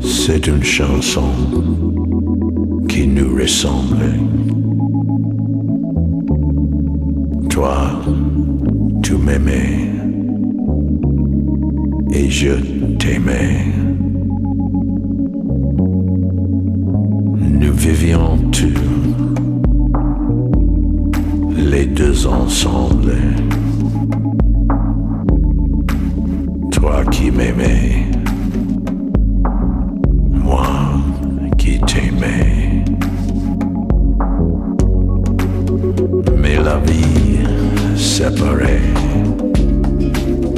C'est une chanson qui nous ressemble. Toi, tu m'aimais et je t'aimais. Nous vivions tous les deux ensemble. Qui m'aimais, moi qui t'aimais. Mais la vie séparait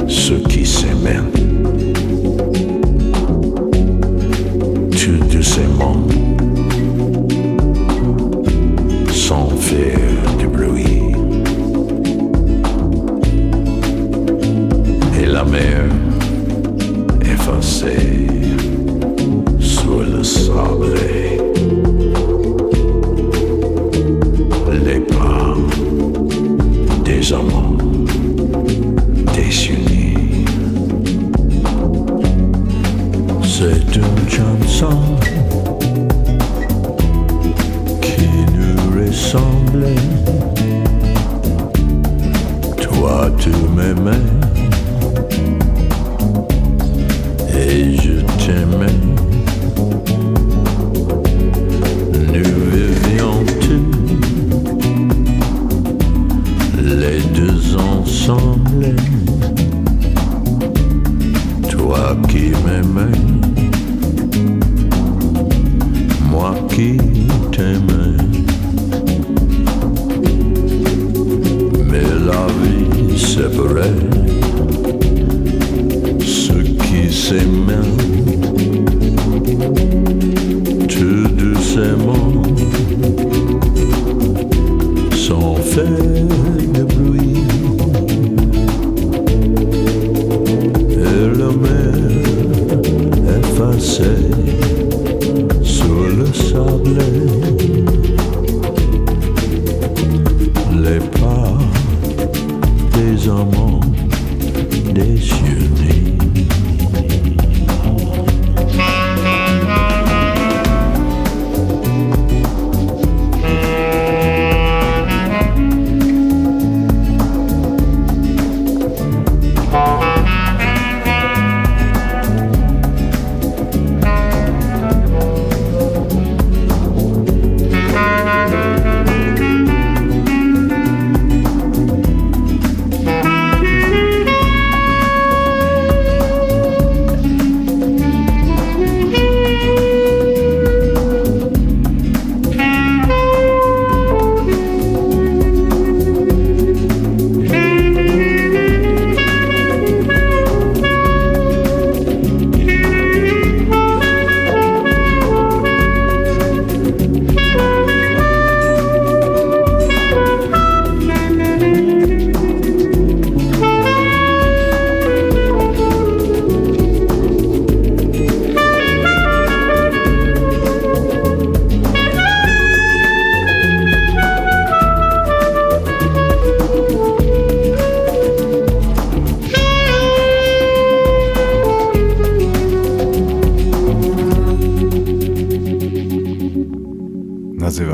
ceux qui s'aimaient. Tout doucement,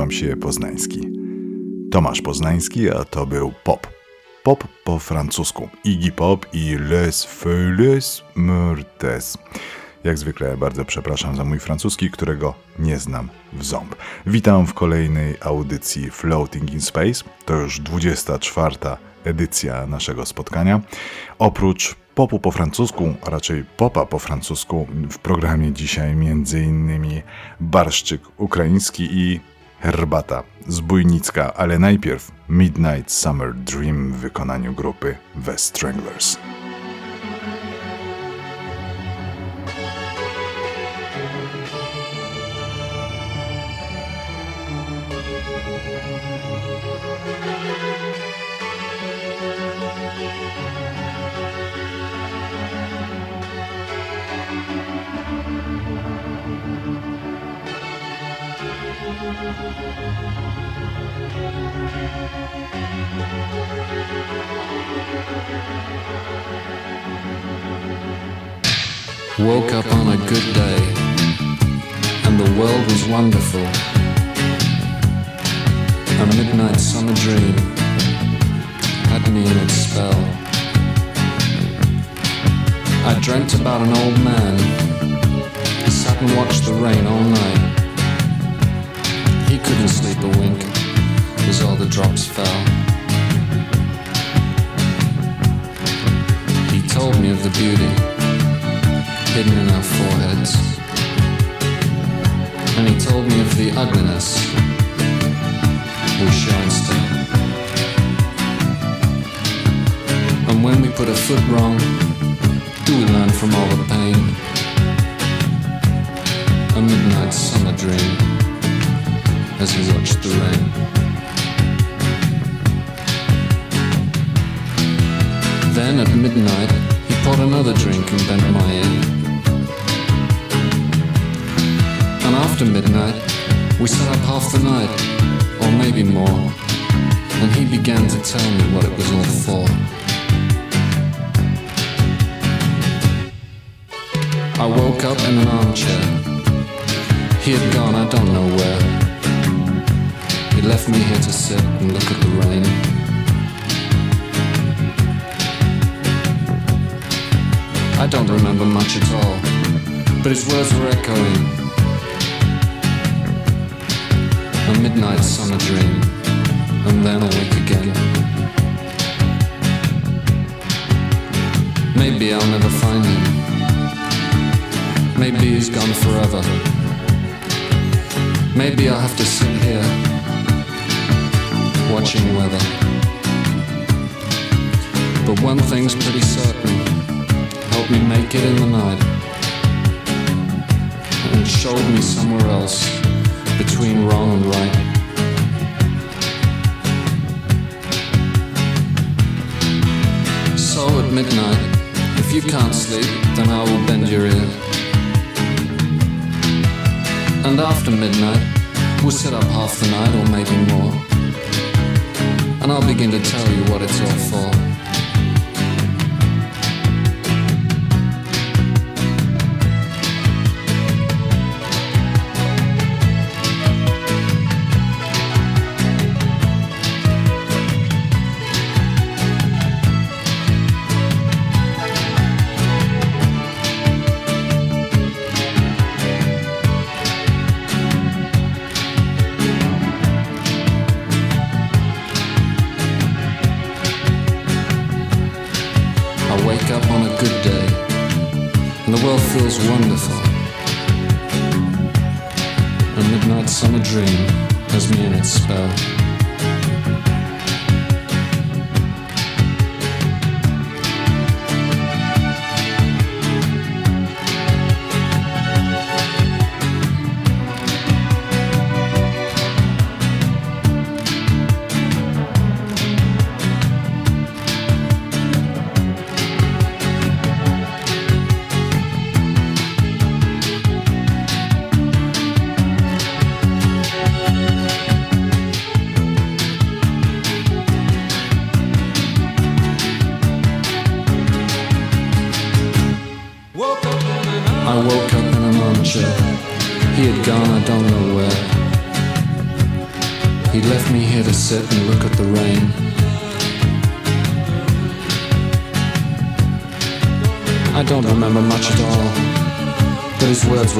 Nazywam się Poznański. Tomasz Poznański, a to był pop. Pop po francusku. Iggy Pop i Les Feuilles Mortes. Jak zwykle bardzo przepraszam za mój francuski, którego nie znam w ząb. Witam w kolejnej audycji Floating in Space. To już 24 edycja naszego spotkania. Oprócz popu po francusku, a raczej popa po francusku, w programie dzisiaj m.in. barszczyk ukraiński i herbata zbójnicka, ale najpierw Midnight Summer Dream w wykonaniu grupy The Stranglers. Foot wrong, do we learn from all the pain? A midnight summer dream as he watched the rain. Then at midnight, he poured another drink and bent my ear. And after midnight, we sat up half the night, or maybe more. And he began to tell me what it was all for. I woke up in an armchair. He had gone, I don't know where. He left me here to sit and look at the rain. I don't remember much at all, but his words were echoing. A midnight summer dream, and then awake again. Maybe I'll never find him. Maybe he's gone forever. Maybe I'll have to sit here, watching weather. But one thing's pretty certain help me make it in the night and showed me somewhere else between wrong and right. So at midnight, if you can't sleep, then I will bend your ear. And after midnight, we'll sit up half the night or maybe more. And I'll begin to tell you what it's all for.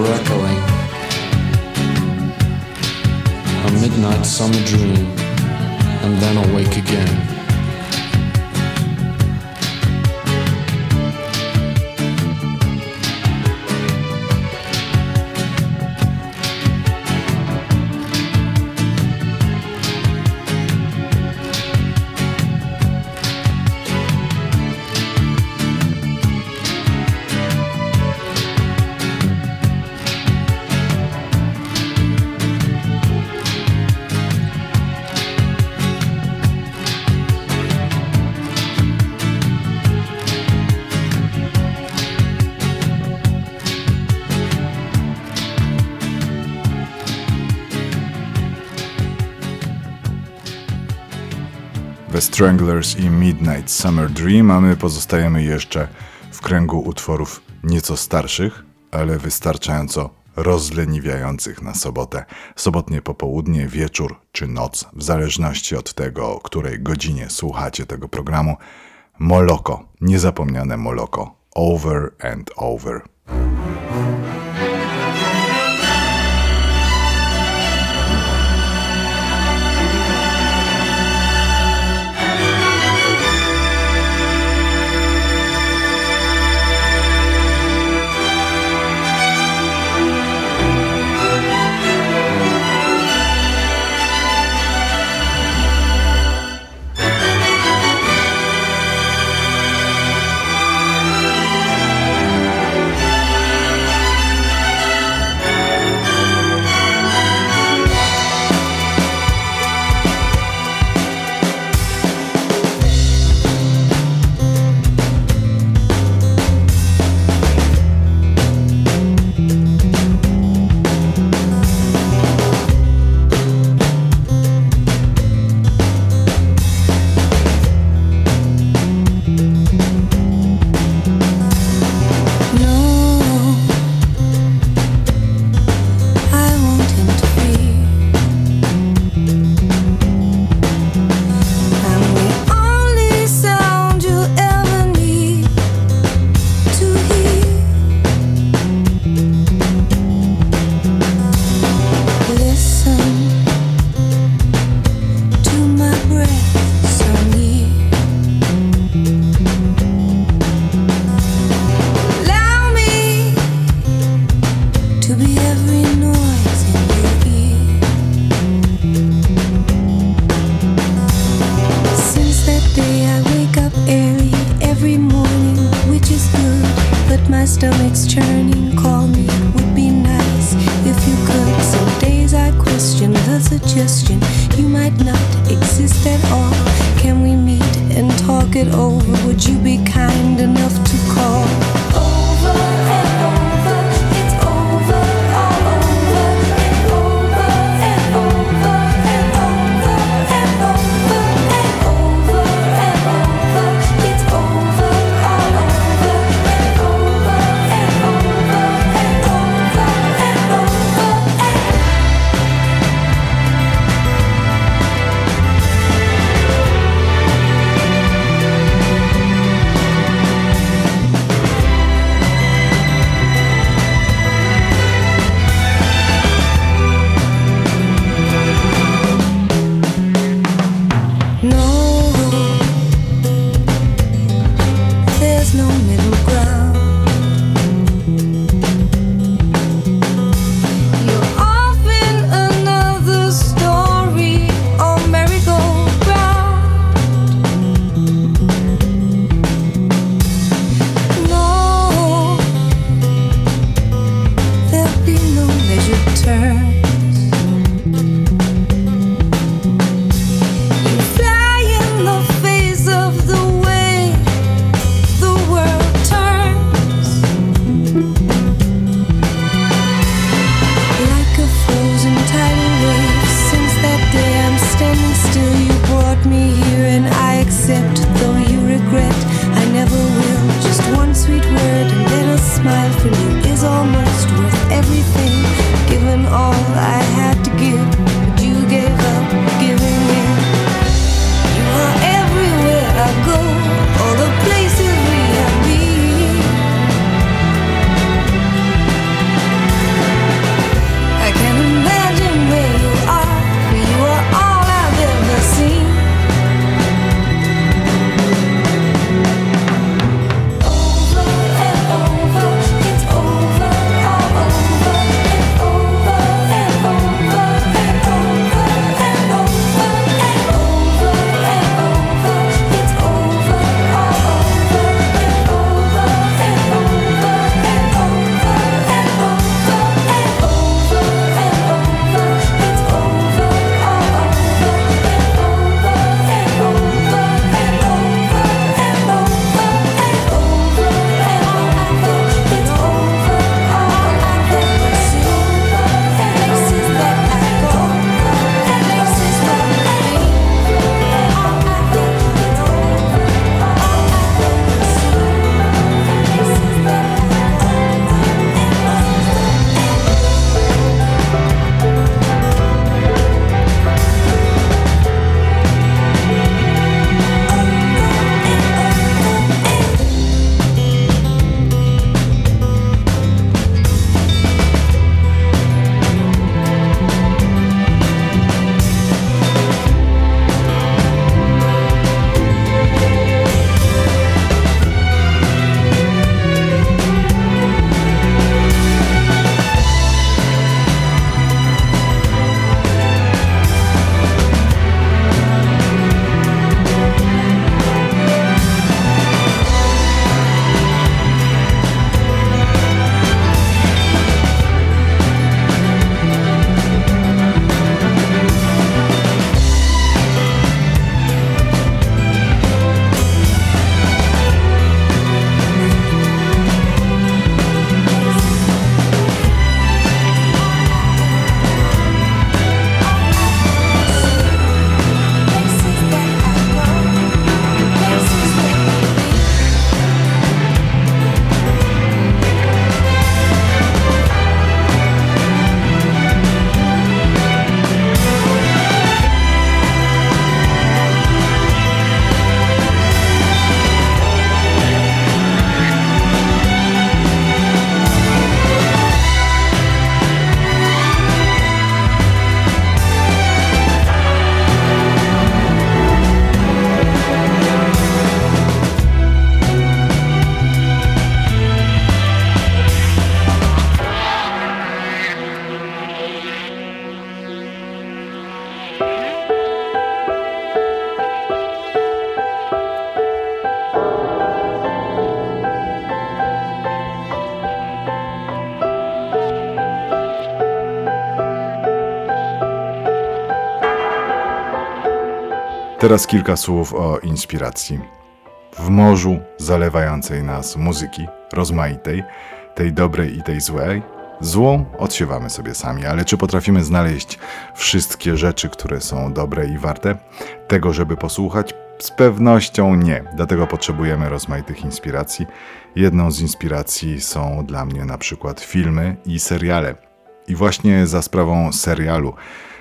Echoing. A midnight summer dream, Stranglers i Midnight Summer Dream, a my pozostajemy jeszcze w kręgu utworów nieco starszych, ale wystarczająco rozleniwiających na sobotę. Sobotnie popołudnie, wieczór czy noc, w zależności od tego, o której godzinie słuchacie tego programu. Moloko, niezapomniane Moloko, over and over. Teraz kilka słów o inspiracji. W morzu zalewającej nas muzyki, rozmaitej, tej dobrej i tej złej, złą odsiewamy sobie sami, ale czy potrafimy znaleźć wszystkie rzeczy, które są dobre i warte tego, żeby posłuchać? Z pewnością nie, dlatego potrzebujemy rozmaitych inspiracji. Jedną z inspiracji są dla mnie na przykład filmy i seriale. I właśnie za sprawą serialu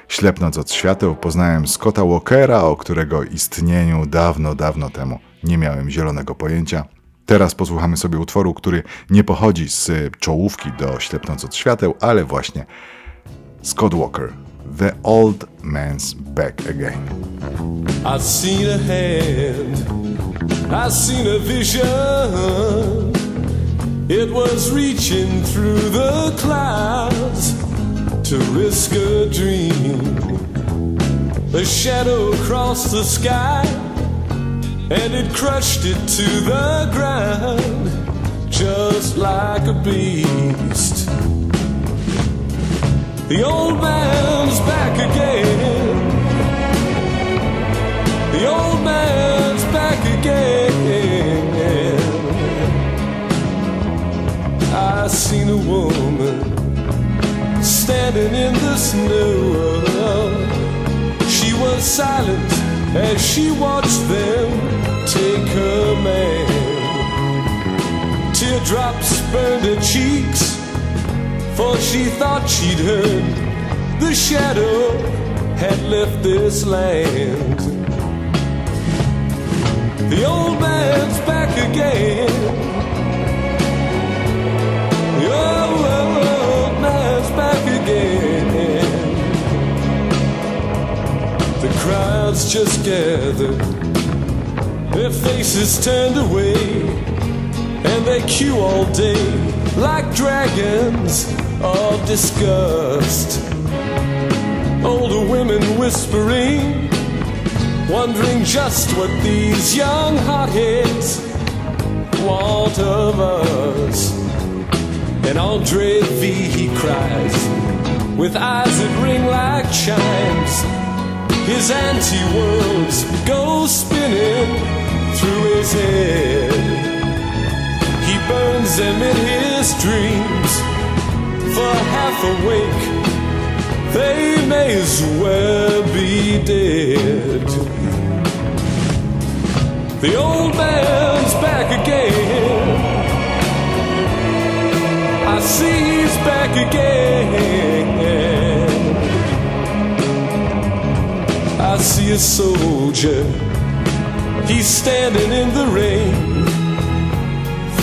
Ślepnąc od świateł poznałem Scotta Walkera, o którego istnieniu dawno, dawno temu nie miałem zielonego pojęcia. Teraz posłuchamy sobie utworu, który nie pochodzi z czołówki do Ślepnąc od świateł, ale właśnie Scott Walker, The Old Man's Back Again. I seen a hand, I seen a vision. It was reaching through the clouds to risk a dream. A shadow crossed the sky and it crushed it to the ground just like a beast. The old man's back again. The old man's back again. I seen a woman standing in the snow. She was silent as she watched them take her man. Teardrops burned her cheeks, for she thought she'd heard the shadow had left this land. The old man's back again. Back again. The crowds just gathered, their faces turned away, and they queue all day like dragons of disgust. Older women whispering, wondering just what these young hotheads want of us. And Andre V, he cries, with eyes that ring like chimes. His anti worlds go spinning through his head. He burns them in his dreams. For half awake, they may as well be dead. The old man's back again. Back again. I see a soldier, he's standing in the rain.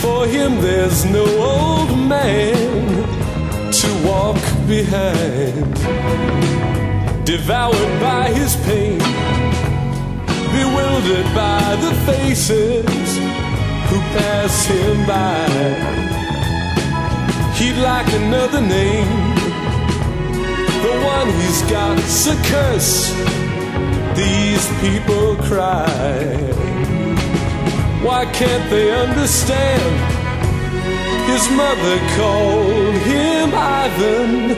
For him, there's no old man to walk behind. Devoured by his pain, bewildered by the faces who pass him by. He'd like another name, the one he's got's a curse. These people cry. Why can't they understand? His mother called him Ivan,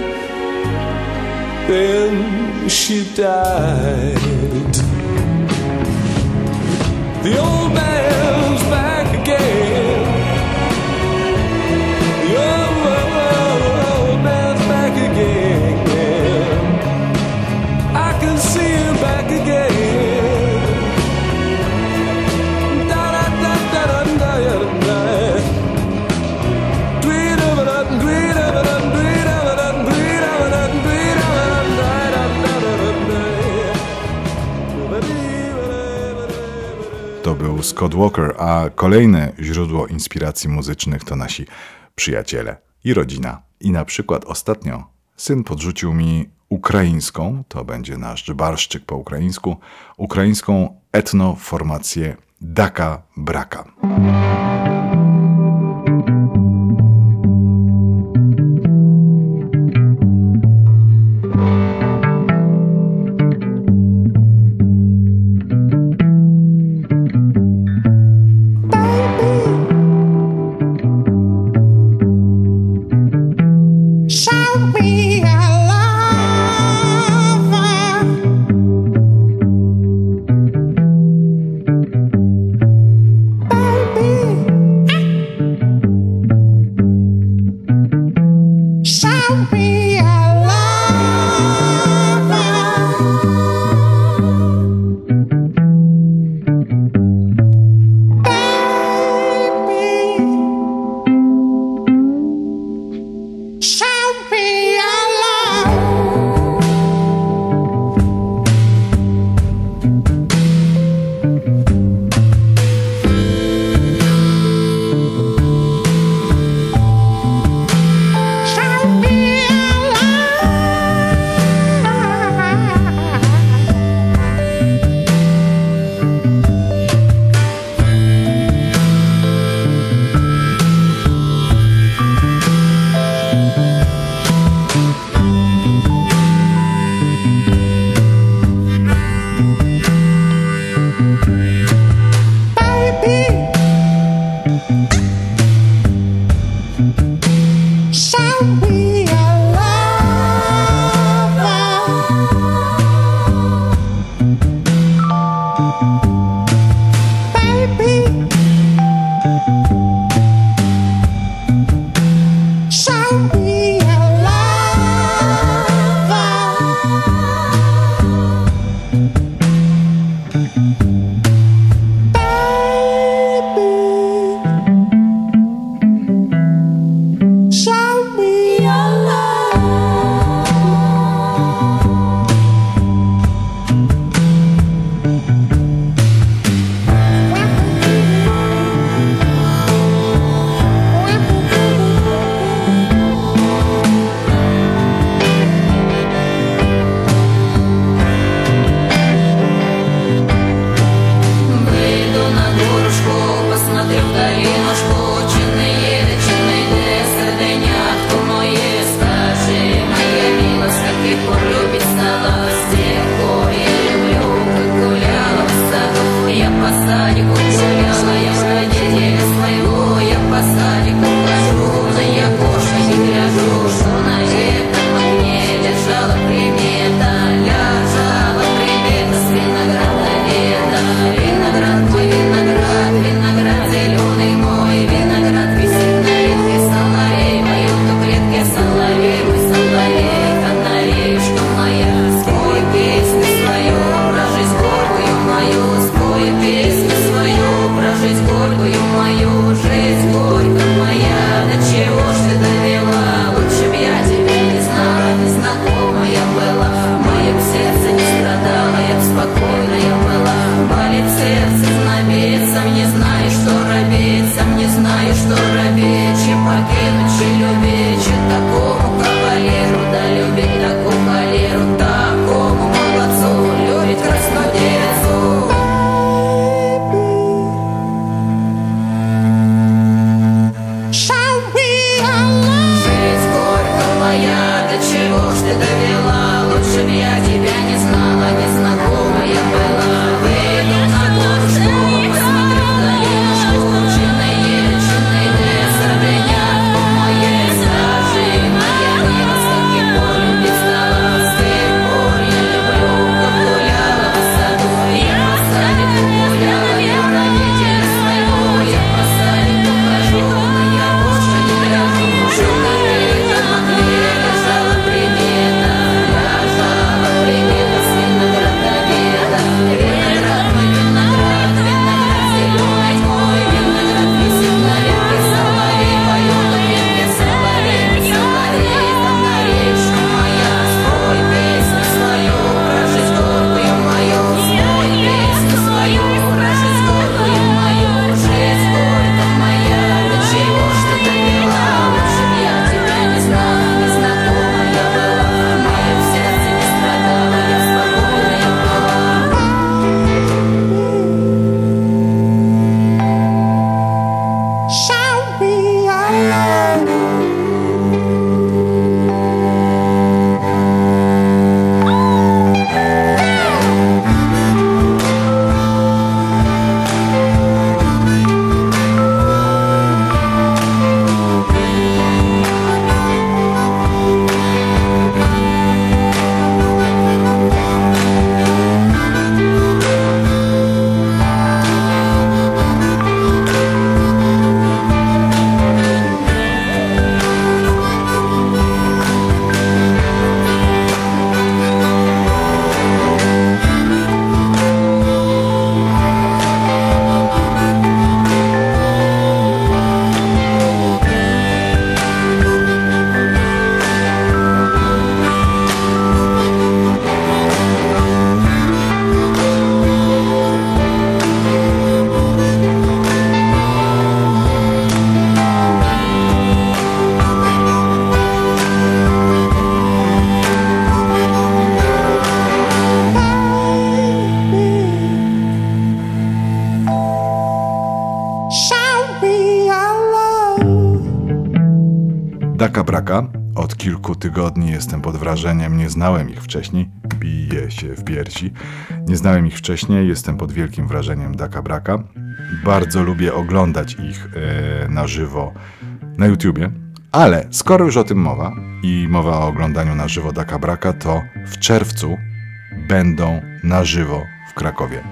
then she died. The old man's back again. Scott Walker, a kolejne źródło inspiracji muzycznych to nasi przyjaciele i rodzina. I na przykład ostatnio syn podrzucił mi ukraińską, to będzie nasz barszczyk po ukraińsku, ukraińską etnoformację Daka Braka. Tygodni jestem pod wrażeniem, nie znałem ich wcześniej. Bije się w piersi. Nie znałem ich wcześniej, jestem pod wielkim wrażeniem Daka Braka. Bardzo lubię oglądać ich e, na żywo na YouTubie. Ale skoro już o tym mowa i mowa o oglądaniu na żywo Daka Braka, to w czerwcu będą na żywo w Krakowie.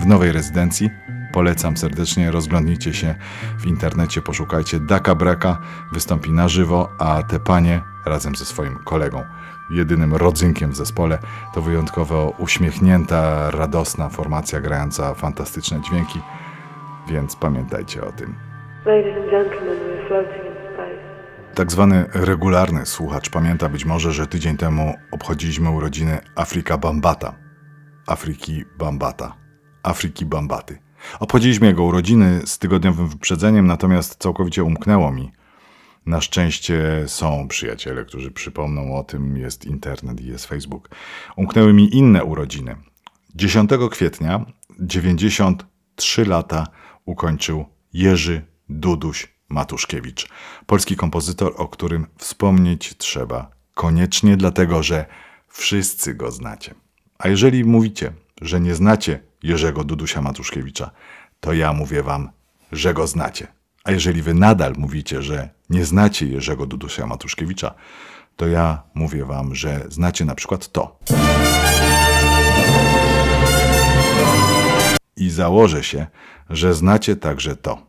W nowej rezydencji polecam serdecznie, rozglądnijcie się w internecie, poszukajcie Daka Braka, wystąpi na żywo, a te panie razem ze swoim kolegą, jedynym rodzynkiem w zespole, to wyjątkowo uśmiechnięta, radosna formacja grająca fantastyczne dźwięki, więc pamiętajcie o tym. Ladies and gentlemen, we're floating. Tak zwany regularny słuchacz pamięta być może, że tydzień temu obchodziliśmy urodziny Afrika Bambata. Afryki Bambata. Afryki Bambaty. Obchodziliśmy jego urodziny z tygodniowym wyprzedzeniem, natomiast całkowicie umknęło mi. Na szczęście są przyjaciele, którzy przypomną o tym, jest internet i jest Facebook. Umknęły mi inne urodziny. 10 kwietnia 93 lata ukończył Jerzy Duduś Matuszkiewicz. Polski kompozytor, o którym wspomnieć trzeba koniecznie, dlatego że wszyscy go znacie. A jeżeli mówicie, że nie znacie Jerzego Dudusia Matuszkiewicza, to ja mówię wam, że go znacie. A jeżeli wy nadal mówicie, że nie znacie Jerzego Dudusia Matuszkiewicza, to ja mówię wam, że znacie na przykład to. I założę się, że znacie także to.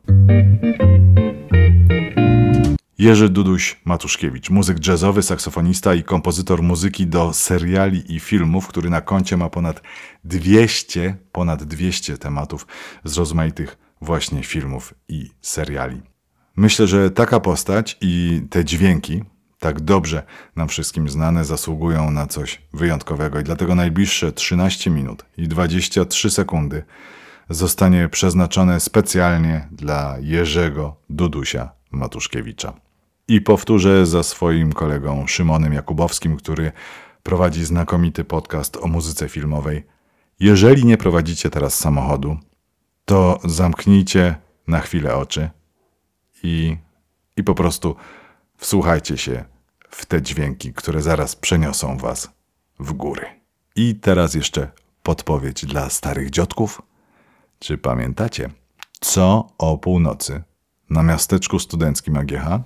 Jerzy Duduś Matuszkiewicz, muzyk jazzowy, saksofonista i kompozytor muzyki do seriali i filmów, który na koncie ma ponad 200, ponad 200 tematów z rozmaitych właśnie filmów i seriali. Myślę, że taka postać i te dźwięki, tak dobrze nam wszystkim znane, zasługują na coś wyjątkowego i dlatego najbliższe 13 minut i 23 sekundy zostanie przeznaczone specjalnie dla Jerzego Dudusia Matuszkiewicza. I powtórzę za swoim kolegą Szymonem Jakubowskim, który prowadzi znakomity podcast o muzyce filmowej. Jeżeli nie prowadzicie teraz samochodu, to zamknijcie na chwilę oczy i, i po prostu wsłuchajcie się w te dźwięki, które zaraz przeniosą was w góry. I teraz jeszcze podpowiedź dla starych dziadków. Czy pamiętacie, co o północy na miasteczku studenckim AGH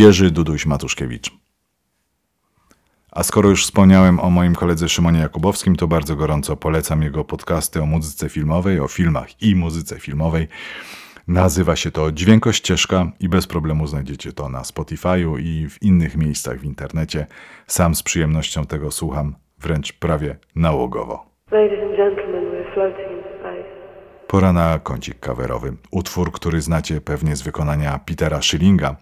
Jerzy Duduś-Matuszkiewicz. A skoro już wspomniałem o moim koledze Szymonie Jakubowskim, to bardzo gorąco polecam jego podcasty o muzyce filmowej, o filmach i muzyce filmowej. Nazywa się to Dźwiękościeżka i bez problemu znajdziecie to na Spotify'u i w innych miejscach w internecie. Sam z przyjemnością tego słucham, wręcz prawie nałogowo. Pora na kącik kawerowy. Utwór, który znacie pewnie z wykonania Petera Schillinga.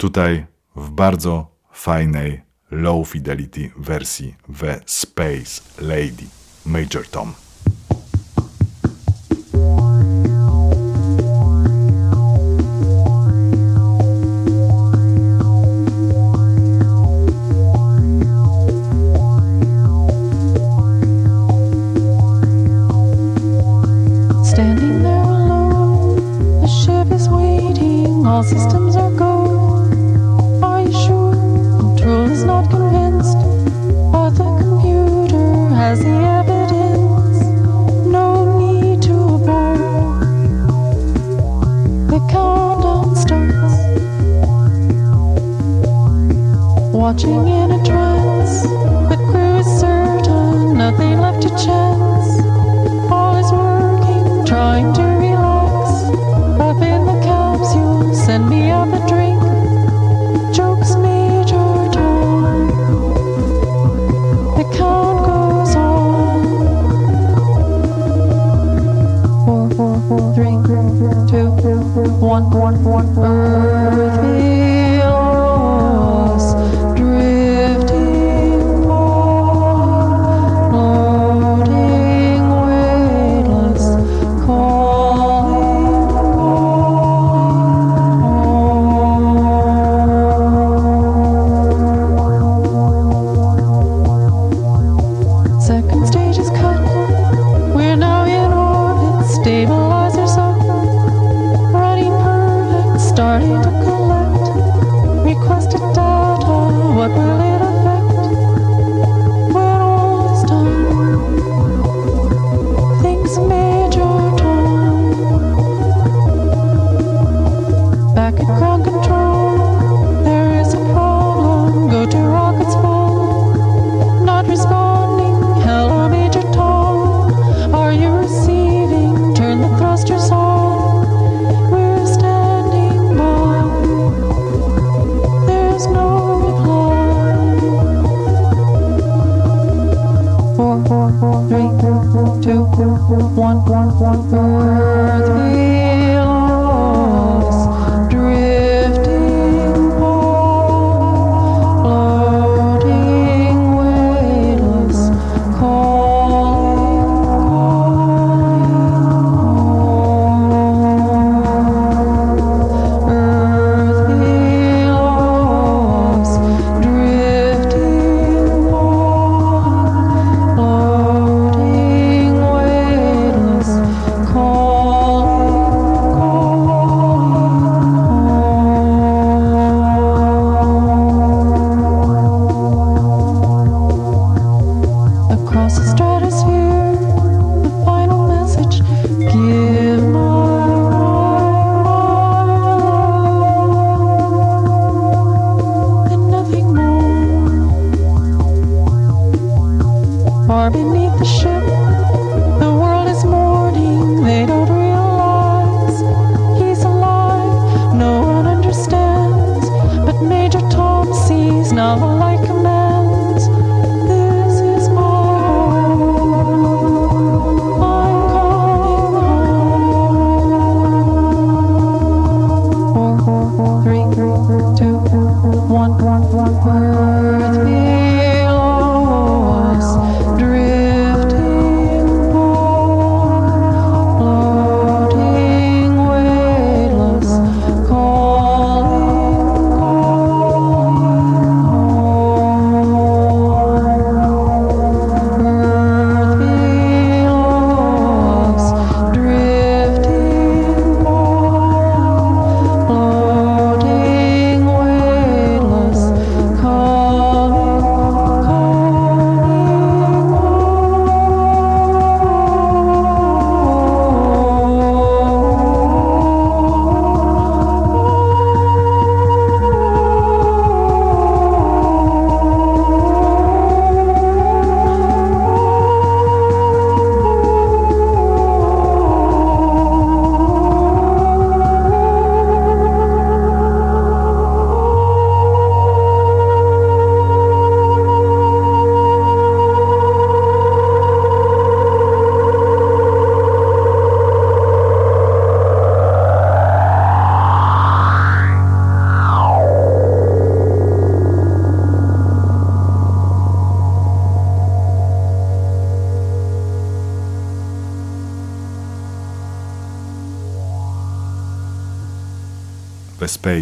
Tutaj w bardzo fajnej low fidelity wersji The Space Lady Major Tom.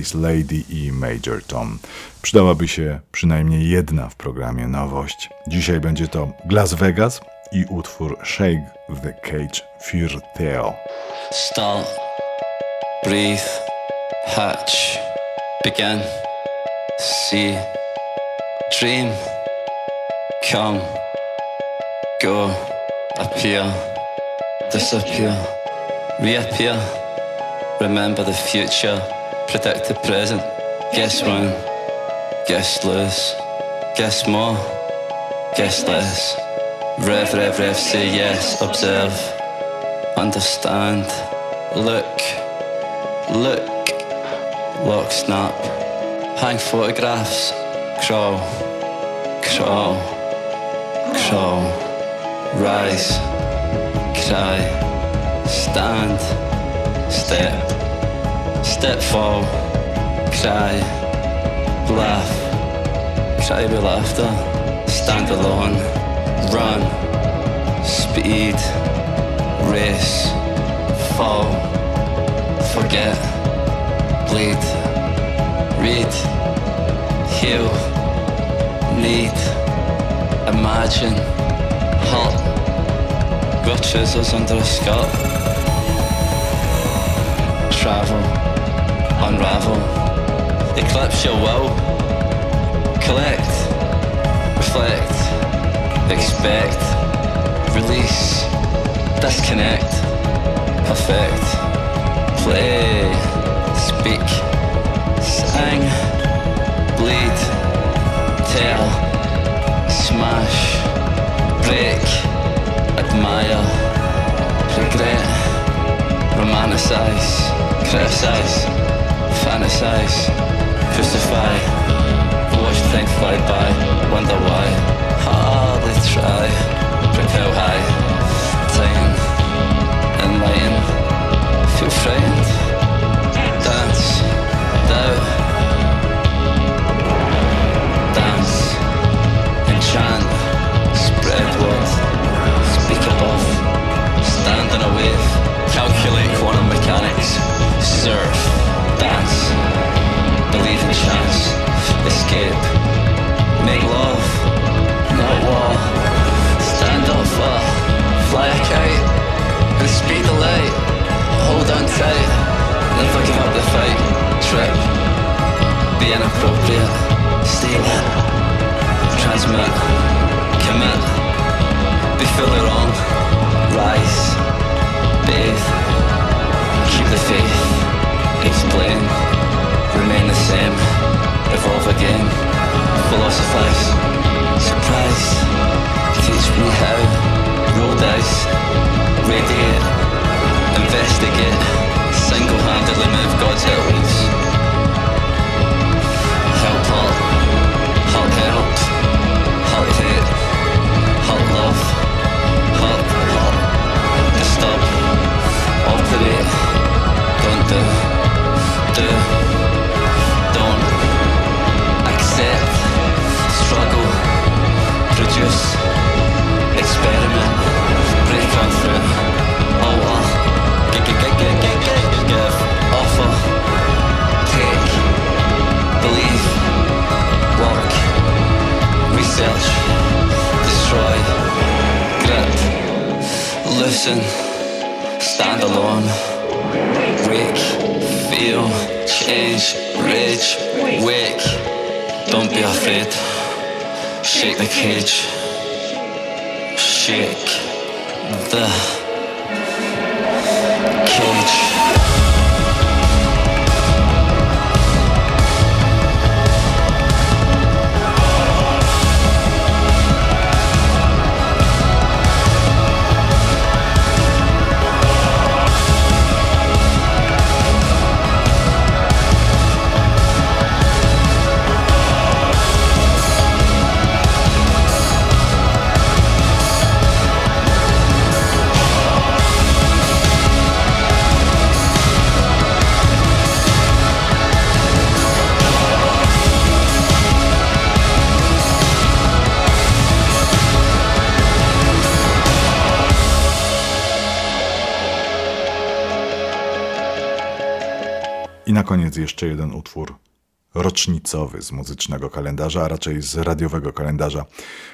Space Lady i Major Tom. Przydałaby się przynajmniej jedna w programie nowość. Dzisiaj będzie to Las Vegas i utwór Shake the Cage Fear Theo. Start, breathe, hatch, begin, see, dream, come, go, appear, disappear, reappear. Remember the future, predict the present, guess wrong, guess lose, guess more, guess less. Rev, rev, rev, say yes, observe, understand, look, look, lock, snap, hang photographs, crawl, crawl, crawl, rise, cry, stand, step, step fall, cry, laugh, cry with laughter, stand alone, run, speed, race, fall, forget, bleed, read, heal, need, imagine, halt, got chisels under a skirt, travel, unravel, eclipse your will, collect, reflect, expect, release, disconnect, perfect, play, speak, sing, bleed, tell, smash, break, admire, regret, romanticize, criticize, fantasize, crucify, watch things fly by, wonder why, hardly try, propel high, time, enlighten, feel frightened, escape, make love, not war, stand up for, fly a kite, and speed the light, hold on tight, never give up the fight, trip, be inappropriate, stay lit, transmit, commit, be fully wrong, rise, bathe, keep the faith, explain, remain the same, evolve again, philosophize, surprise, teach me how, roll dice, radiate, investigate, single-handedly move God's enemies. Listen, stand alone, break, feel, change, rage, wake, don't be afraid, shake the cage, shake the jeszcze jeden utwór rocznicowy z muzycznego kalendarza, a raczej z radiowego kalendarza.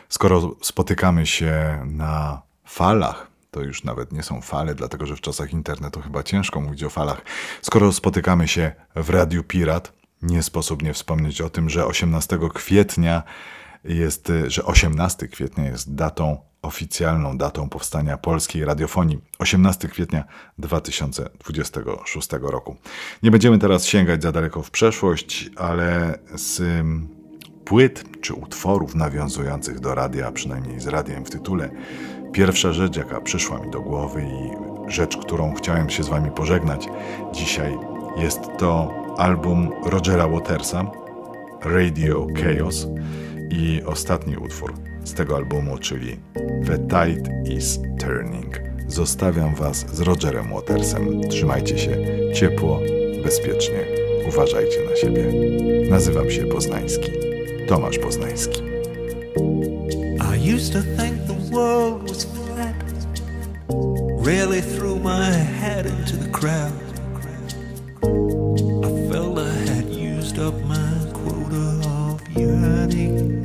Skoro spotykamy się na falach, to już nawet nie są fale, dlatego że w czasach internetu chyba ciężko mówić o falach. Skoro spotykamy się w Radiu Pirat, nie sposób nie wspomnieć o tym, że 18 kwietnia jest, że 18 kwietnia jest datą oficjalną datą powstania polskiej radiofonii 18 kwietnia 2026 roku. Nie będziemy teraz sięgać za daleko w przeszłość, ale z ym, płyt czy utworów nawiązujących do radia, a przynajmniej z radiem w tytule, pierwsza rzecz, jaka przyszła mi do głowy i rzecz, którą chciałem się z Wami pożegnać dzisiaj, jest to album Rogera Watersa, Radio Chaos i ostatni utwór z tego albumu, czyli The Tide is Turning. Zostawiam Was z Rogerem Watersem. Trzymajcie się ciepło, bezpiecznie. Uważajcie na siebie. Nazywam się Poznański. Tomasz Poznański. I used to think the world was flat. Rarely threw my head into the crowd. I felt I had used up my quota of yearning.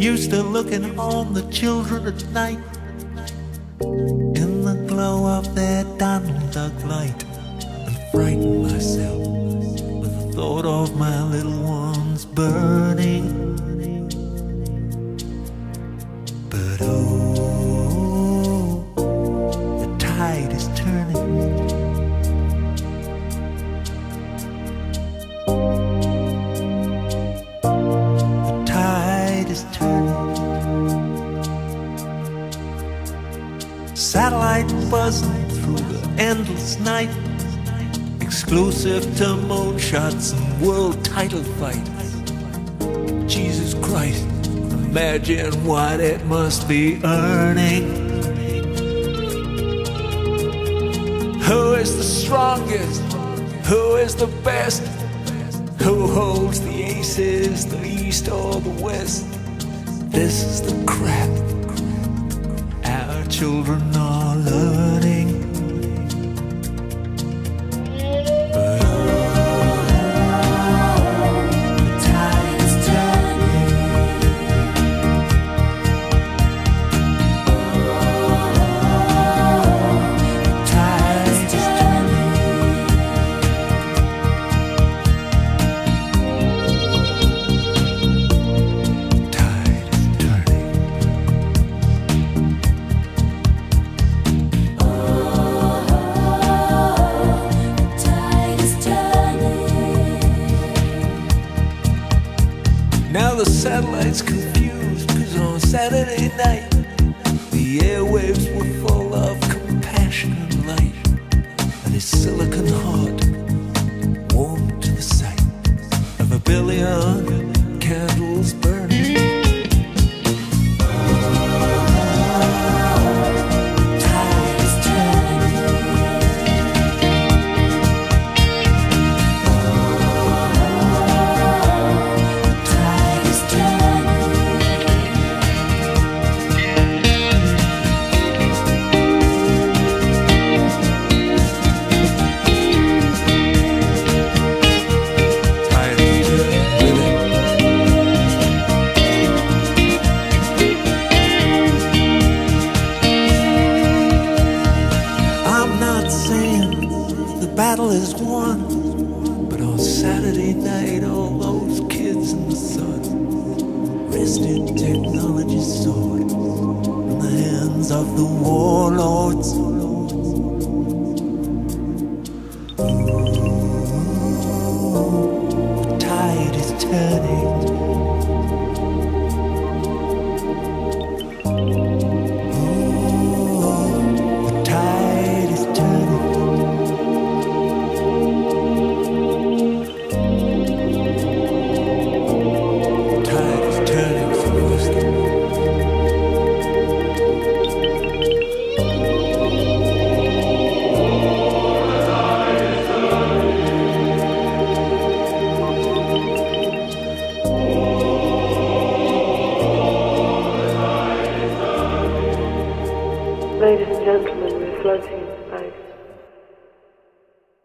Used to looking on the children at night in the glow of their Donald Duck light and frighten myself with the thought of my little ones burning. Buzzing through the endless night. Exclusive to moonshots and world title fights. Jesus Christ, imagine what it must be earning. Who is the strongest? Who is the best? Who holds the aces, the east or the west? This is the crap our children are The airwaves were full